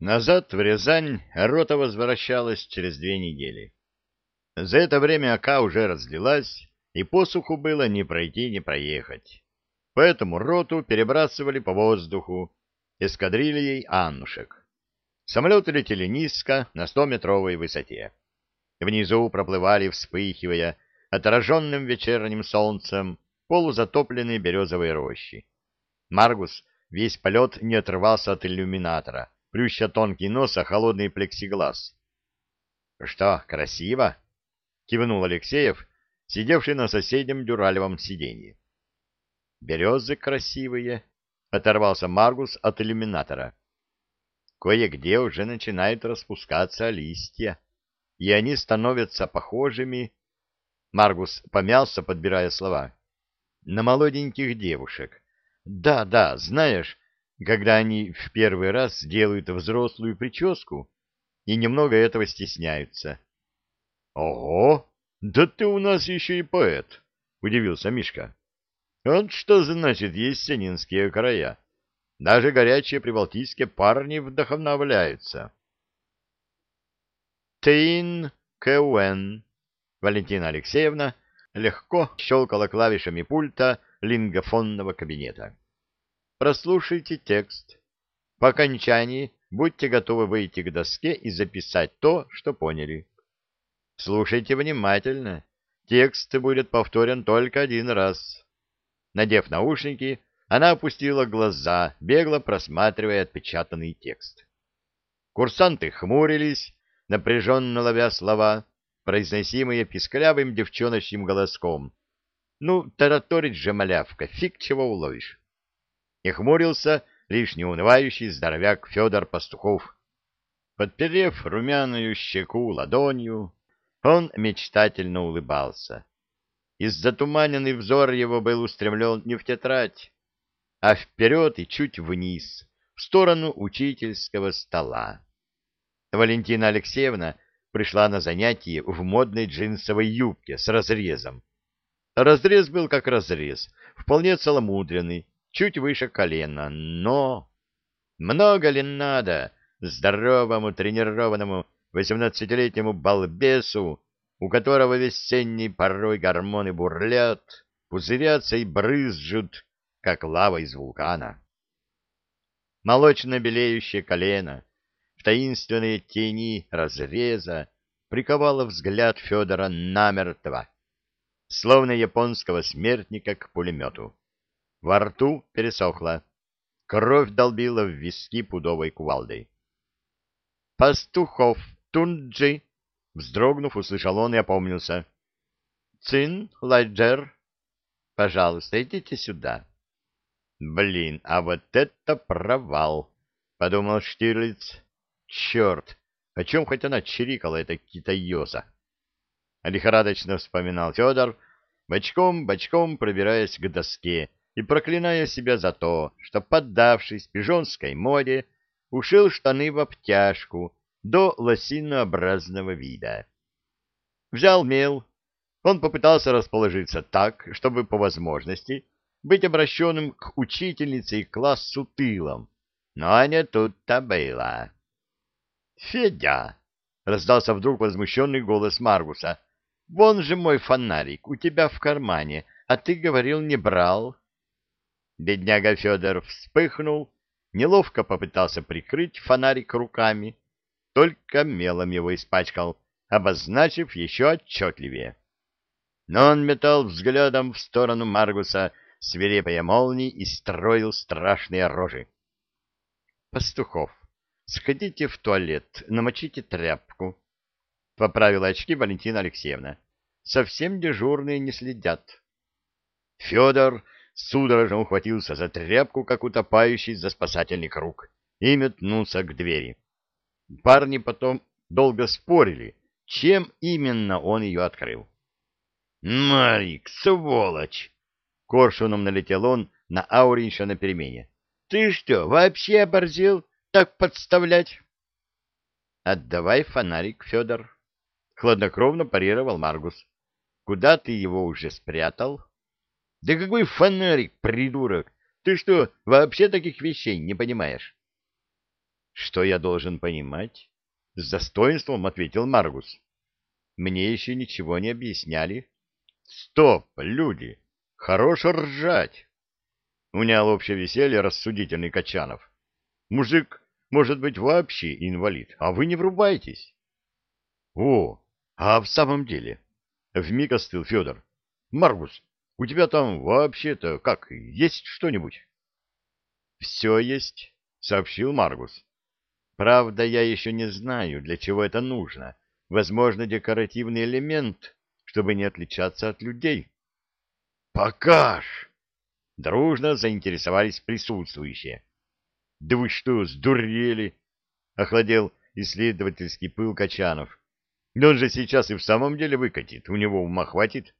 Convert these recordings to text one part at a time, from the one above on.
Назад в Рязань рота возвращалась через две недели. За это время ока уже разлилась, и посуху было ни пройти, ни проехать. Поэтому роту перебрасывали по воздуху эскадрильей «Аннушек». Самолеты летели низко, на 100-метровой высоте. Внизу проплывали, вспыхивая, отраженным вечерним солнцем, полузатопленные березовые рощи. Маргус весь полет не отрывался от иллюминатора, плюща тонкий нос, а холодный плексиглаз. — Что, красиво? — кивнул Алексеев, сидевший на соседнем дюралевом сиденье. — Березы красивые, — оторвался Маргус от иллюминатора. Кое-где уже начинают распускаться листья, и они становятся похожими... Маргус помялся, подбирая слова. — На молоденьких девушек. Да, да, знаешь, когда они в первый раз делают взрослую прическу и немного этого стесняются. — Ого! Да ты у нас еще и поэт! — удивился Мишка. — Вот что значит есенинские края. Даже горячие прибалтийские парни вдохновляются. Тейн Кэуэн. Валентина Алексеевна легко щелкала клавишами пульта лингофонного кабинета. Прослушайте текст. По окончании будьте готовы выйти к доске и записать то, что поняли. Слушайте внимательно. Текст будет повторен только один раз. Надев наушники, она опустила глаза, бегло просматривая отпечатанный текст. Курсанты хмурились, напряженно ловя слова, произносимые писклявым девчоночьим голоском. Ну, тараторить же малявка, фиг чего уловишь и хмурился лишь неунывающий здоровяк Федор Пастухов. Подперев румяную щеку ладонью, он мечтательно улыбался. Из-затуманенный взор его был устремлен не в тетрадь, а вперед и чуть вниз, в сторону учительского стола. Валентина Алексеевна пришла на занятие в модной джинсовой юбке с разрезом. Разрез был как разрез, вполне целомудренный, чуть выше колена, но... Много ли надо здоровому тренированному восемнадцатилетнему балбесу, у которого весенний порой гормоны бурлят, пузырятся и брызжут, как лава из вулкана? Молочно-белеющее колено в таинственные тени разреза приковало взгляд Федора намертво, словно японского смертника к пулемету. Во рту пересохло. Кровь долбила в виски пудовой кувалдой. «Пастухов, Тунджи!» Вздрогнув, услышал он и опомнился. «Цин, Лайджер, пожалуйста, идите сюда». «Блин, а вот это провал!» — подумал Штирлиц. «Черт! О чем хоть она чирикала, эта китаёза?» Лихорадочно вспоминал Федор, бочком-бочком пробираясь к доске, и проклиная себя за то, что, поддавшись пижонской моде, ушил штаны в обтяжку до лосинообразного вида. Взял мел. Он попытался расположиться так, чтобы по возможности быть обращенным к учительнице и классу тылом. Но не тут-то было. «Федя!» — раздался вдруг возмущенный голос Маргуса. «Вон же мой фонарик у тебя в кармане, а ты говорил, не брал». Бедняга Федор вспыхнул, неловко попытался прикрыть фонарик руками, только мелом его испачкал, обозначив еще отчетливее. Но он метал взглядом в сторону Маргуса свирепая молнии и строил страшные рожи. «Пастухов, сходите в туалет, намочите тряпку», — поправила очки Валентина Алексеевна. «Совсем дежурные не следят». Федор судорожно ухватился за тряпку, как утопающий за спасательный круг, и метнулся к двери. Парни потом долго спорили, чем именно он ее открыл. «Марик, сволочь!» — коршуном налетел он на Ауринша на перемене. «Ты что, вообще оборзел так подставлять?» «Отдавай фонарик, Федор», — хладнокровно парировал Маргус. «Куда ты его уже спрятал?» Да какой фонарик, придурок! Ты что, вообще таких вещей не понимаешь? Что я должен понимать? С достоинством ответил Маргус. Мне еще ничего не объясняли. Стоп, люди! Хорош ржать! Унял общее веселье рассудительный Качанов. Мужик может быть вообще инвалид, а вы не врубаетесь. О, а в самом деле, вмиг остыл Федор. Маргус, у тебя там вообще-то как, есть что-нибудь? Все есть, сообщил Маргус. Правда, я еще не знаю, для чего это нужно. Возможно, декоративный элемент, чтобы не отличаться от людей. Покаж! Дружно заинтересовались присутствующие. Да вы что, сдурели? Охладел исследовательский пыл Качанов. Он же сейчас и в самом деле выкатит, у него ума хватит.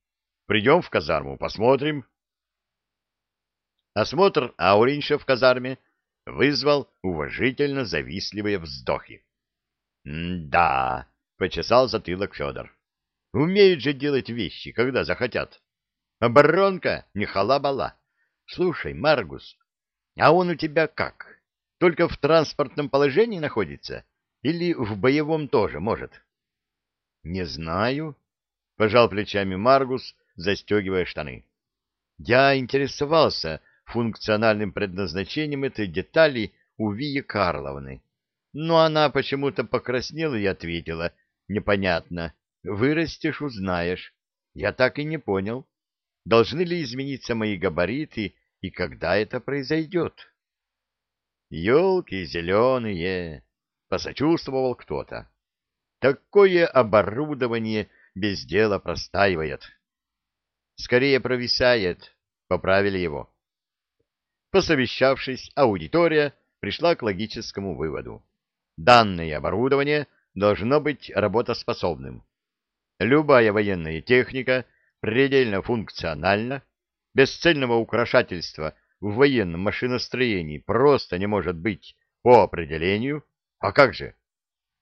Придем в казарму, посмотрим. Осмотр Ауринша в казарме вызвал уважительно завистливые вздохи. «Да», — почесал затылок Федор, — «умеют же делать вещи, когда захотят. Оборонка не халабала. Слушай, Маргус, а он у тебя как? Только в транспортном положении находится? Или в боевом тоже может?» «Не знаю», — пожал плечами Маргус, застегивая штаны. «Я интересовался функциональным предназначением этой детали у Вии Карловны, но она почему-то покраснела и ответила, непонятно, вырастешь — узнаешь. Я так и не понял, должны ли измениться мои габариты и когда это произойдет. «Елки зеленые!» — посочувствовал кто-то. Такое оборудование без дела простаивает. Скорее провисает, поправили его. Посовещавшись, аудитория пришла к логическому выводу. Данное оборудование должно быть работоспособным. Любая военная техника предельно функциональна, бесцельного украшательства в военном машиностроении просто не может быть по определению. А как же?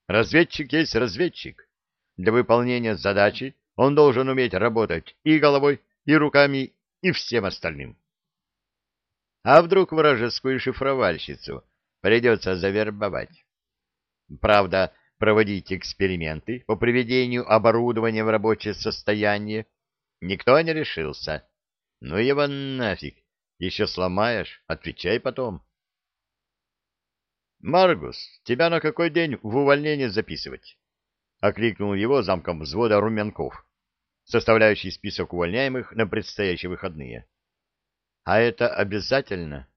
Разведчик есть разведчик. Для выполнения задачи он должен уметь работать и головой, и руками, и всем остальным. А вдруг вражескую шифровальщицу придется завербовать? Правда, проводить эксперименты по приведению оборудования в рабочее состояние никто не решился. Ну его нафиг, еще сломаешь, отвечай потом. «Маргус, тебя на какой день в увольнение записывать?» — окликнул его замком взвода Румянков, составляющий список увольняемых на предстоящие выходные. «А это обязательно?»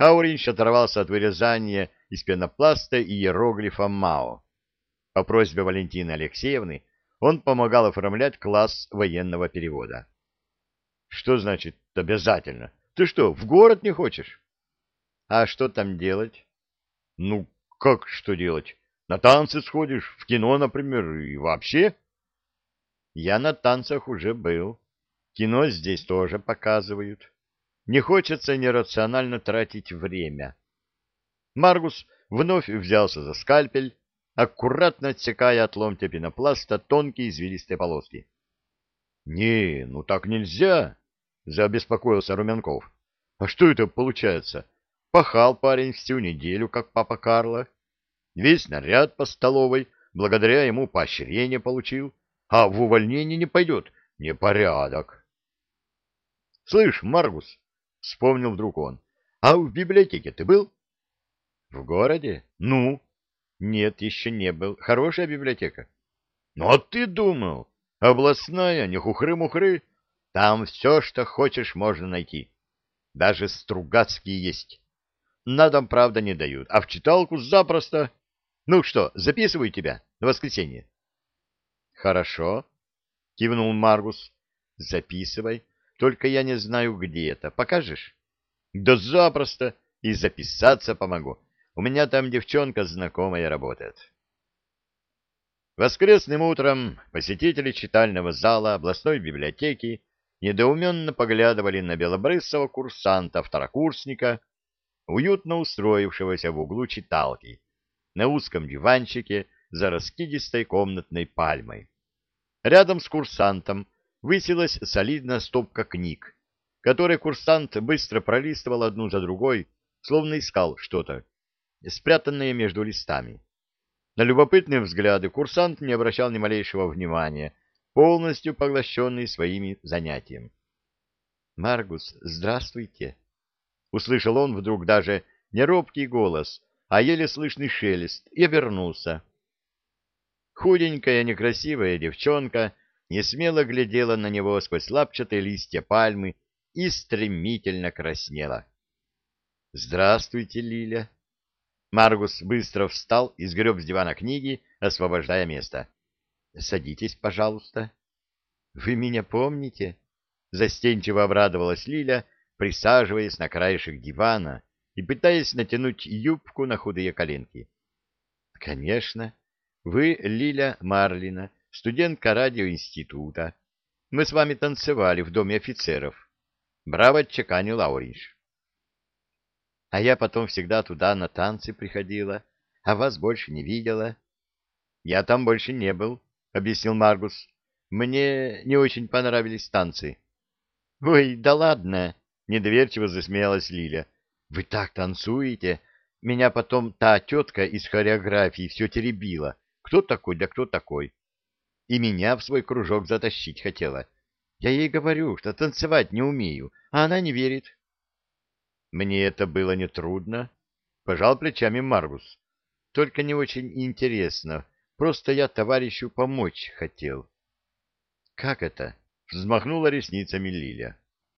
Ауринч оторвался от вырезания из пенопласта и иероглифа МАО. По просьбе Валентины Алексеевны он помогал оформлять класс военного перевода. «Что значит обязательно? Ты что, в город не хочешь?» «А что там делать?» Ну, как что делать? На танцы сходишь, в кино, например, и вообще? Я на танцах уже был. Кино здесь тоже показывают. Не хочется нерационально тратить время. Маргус вновь взялся за скальпель, аккуратно отсекая от ломтя пенопласта тонкие извилистые полоски. — Не, ну так нельзя! — заобеспокоился Румянков. — А что это получается? Пахал парень всю неделю, как папа Карло. Весь наряд по столовой, благодаря ему поощрение получил. А в увольнение не пойдет. Непорядок. — Слышь, Маргус, — вспомнил вдруг он, — а в библиотеке ты был? — В городе? Ну? — Нет, еще не был. Хорошая библиотека. — Ну, а ты думал? Областная, не хухры-мухры. Там все, что хочешь, можно найти. Даже Стругацкие есть. На дом, правда, не дают, а в читалку запросто. Ну что, записываю тебя на воскресенье. Хорошо, кивнул Маргус. Записывай. Только я не знаю, где это. Покажешь? Да запросто. И записаться помогу. У меня там девчонка знакомая работает. Воскресным утром посетители читального зала областной библиотеки недоуменно поглядывали на белобрысого курсанта-второкурсника, уютно устроившегося в углу читалки, на узком диванчике за раскидистой комнатной пальмой. Рядом с курсантом высилась солидная стопка книг, которые курсант быстро пролистывал одну за другой, словно искал что-то. спрятанные между листами. На любопытные взгляды курсант не обращал ни малейшего внимания, полностью поглощенный своими занятиями. — Маргус, здравствуйте! — услышал он вдруг даже не робкий голос, а еле слышный шелест, и обернулся. Худенькая, некрасивая девчонка не смело глядела на него сквозь лапчатые листья пальмы и стремительно краснела. — Здравствуйте, Лиля! Маргус быстро встал и сгреб с дивана книги, освобождая место. — Садитесь, пожалуйста. — Вы меня помните? — застенчиво обрадовалась Лиля, присаживаясь на краешек дивана и пытаясь натянуть юбку на худые коленки. — Конечно. Вы Лиля Марлина, студентка радиоинститута. Мы с вами танцевали в доме офицеров. Браво чеканил Лауриш. А я потом всегда туда на танцы приходила, а вас больше не видела. Я там больше не был, — объяснил Маргус. Мне не очень понравились танцы. — Ой, да ладно, — недоверчиво засмеялась Лиля. — Вы так танцуете. Меня потом та тетка из хореографии все теребила. Кто такой, да кто такой? И меня в свой кружок затащить хотела. Я ей говорю, что танцевать не умею, а она не верит. Мне это было нетрудно. Пожал плечами Маргус. Только не очень интересно. Просто я товарищу помочь хотел. — Как это? — взмахнула ресницами Лиля.